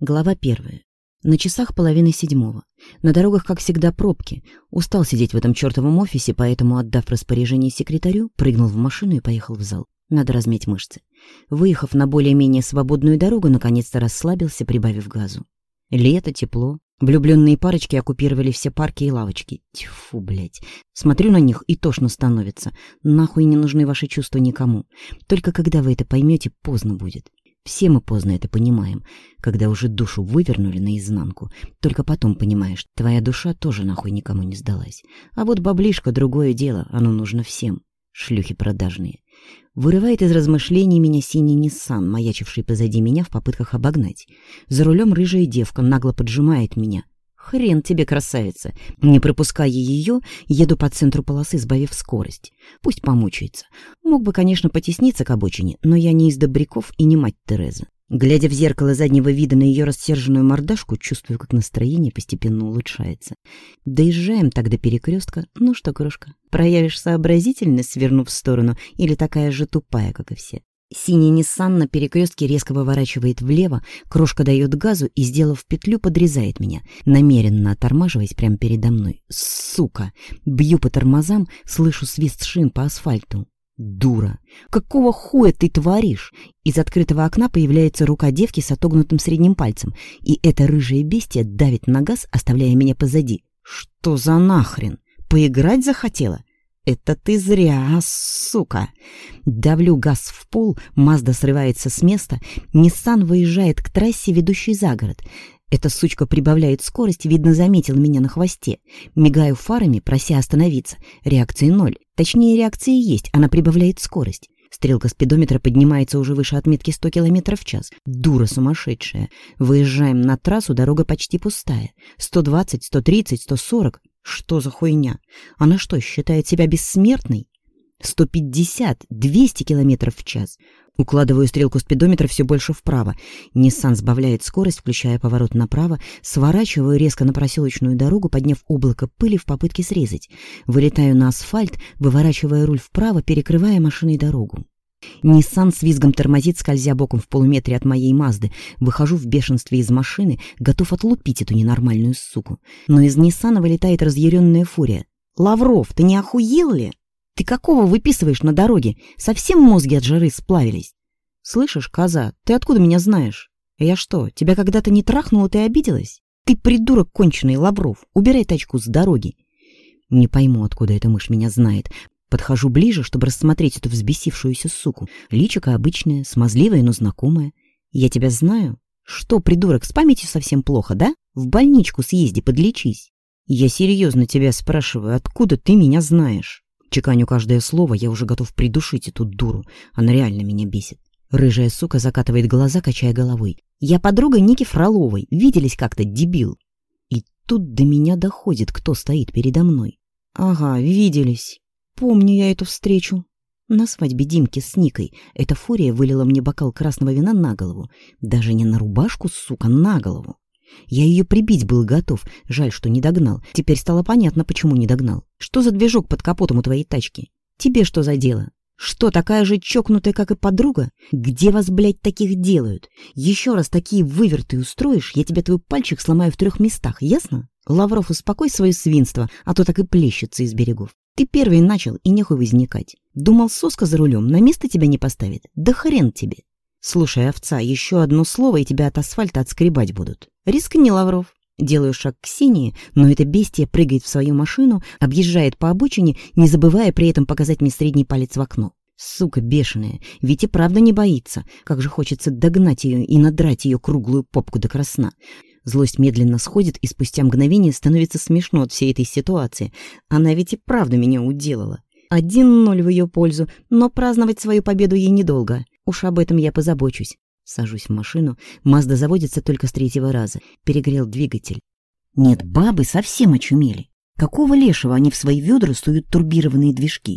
Глава первая. На часах половины седьмого. На дорогах, как всегда, пробки. Устал сидеть в этом чертовом офисе, поэтому, отдав распоряжение секретарю, прыгнул в машину и поехал в зал. Надо размять мышцы. Выехав на более-менее свободную дорогу, наконец-то расслабился, прибавив газу. Лето, тепло. Влюбленные парочки оккупировали все парки и лавочки. Тьфу, блядь. Смотрю на них и тошно становится. Нахуй не нужны ваши чувства никому. Только когда вы это поймете, поздно будет. Все мы поздно это понимаем, когда уже душу вывернули наизнанку. Только потом понимаешь, твоя душа тоже нахуй никому не сдалась. А вот баблишка — другое дело, оно нужно всем. Шлюхи продажные. Вырывает из размышлений меня синий Ниссан, маячивший позади меня в попытках обогнать. За рулем рыжая девка нагло поджимает меня, «Хрен тебе, красавица! Не пропуская ее, еду по центру полосы, сбавив скорость. Пусть помучается. Мог бы, конечно, потесниться к обочине, но я не из добряков и не мать Терезы. Глядя в зеркало заднего вида на ее рассерженную мордашку, чувствую, как настроение постепенно улучшается. Доезжаем так до перекрестка. Ну что, крошка, проявишь сообразительность, свернув в сторону, или такая же тупая, как и все? Синий Ниссан на перекрестке резко выворачивает влево, крошка дает газу и, сделав петлю, подрезает меня, намеренно оттормаживаясь прямо передо мной. Сука! Бью по тормозам, слышу свист шин по асфальту. Дура! Какого хуя ты творишь? Из открытого окна появляется рука девки с отогнутым средним пальцем, и это рыжее бестие давит на газ, оставляя меня позади. Что за нахрен? Поиграть захотела? «Это ты зря, сука!» Давлю газ в пол, Мазда срывается с места, Ниссан выезжает к трассе, ведущей за город. Эта сучка прибавляет скорость, видно, заметил меня на хвосте. Мигаю фарами, прося остановиться. Реакции ноль. Точнее, реакции есть, она прибавляет скорость. Стрелка спидометра поднимается уже выше отметки 100 км в час. Дура сумасшедшая. Выезжаем на трассу, дорога почти пустая. 120, 130, 140. Что за хуйня? Она что, считает себя бессмертной? 150, 200 километров в час. Укладываю стрелку спидометра все больше вправо. Ниссан сбавляет скорость, включая поворот направо, сворачиваю резко на проселочную дорогу, подняв облако пыли в попытке срезать. Вылетаю на асфальт, выворачивая руль вправо, перекрывая машиной дорогу. Ниссан с визгом тормозит, скользя боком в полуметре от моей Мазды. Выхожу в бешенстве из машины, готов отлупить эту ненормальную суку. Но из Ниссана вылетает разъяренная фурия. «Лавров, ты не охуел ли? Ты какого выписываешь на дороге? Совсем мозги от жары сплавились?» «Слышишь, коза, ты откуда меня знаешь? Я что, тебя когда-то не трахнула, ты обиделась? Ты придурок конченый, Лавров, убирай тачку с дороги!» Не пойму, откуда эта мышь меня знает. Подхожу ближе, чтобы рассмотреть эту взбесившуюся суку. Личико обычное, смазливое, но знакомое. Я тебя знаю. Что, придурок, с памятью совсем плохо, да? В больничку съезди, подлечись. Я серьезно тебя спрашиваю, откуда ты меня знаешь? Чеканю каждое слово, я уже готов придушить эту дуру. Она реально меня бесит. Рыжая сука закатывает глаза, качая головой. «Я подруга Ники Фроловой. Виделись как-то, дебил». И тут до меня доходит, кто стоит передо мной. «Ага, виделись. Помню я эту встречу. На свадьбе Димки с Никой эта фурия вылила мне бокал красного вина на голову. Даже не на рубашку, сука, на голову. Я ее прибить был готов. Жаль, что не догнал. Теперь стало понятно, почему не догнал. Что за движок под капотом у твоей тачки? Тебе что за дело? Что, такая же чокнутая, как и подруга? Где вас, блядь, таких делают? Еще раз такие выверты устроишь, я тебе твой пальчик сломаю в трех местах, ясно? Лавров, успокой свое свинство, а то так и плещется из берегов. Ты первый начал, и нехуй возникать. Думал, соска за рулем на место тебя не поставит? Да хрен тебе. Слушай, овца, еще одно слово, и тебя от асфальта отскребать будут. Рискни, Лавров. Делаю шаг к Ксении, но это бестия прыгает в свою машину, объезжает по обочине, не забывая при этом показать мне средний палец в окно. Сука бешеная, ведь и правда не боится. Как же хочется догнать ее и надрать ее круглую попку до красна. Злость медленно сходит, и спустя мгновение становится смешно от всей этой ситуации. Она ведь и правда меня уделала. Один ноль в ее пользу, но праздновать свою победу ей недолго. Уж об этом я позабочусь. Сажусь в машину. Мазда заводится только с третьего раза. Перегрел двигатель. Нет, бабы совсем очумели. Какого лешего они в свои ведра суют турбированные движки?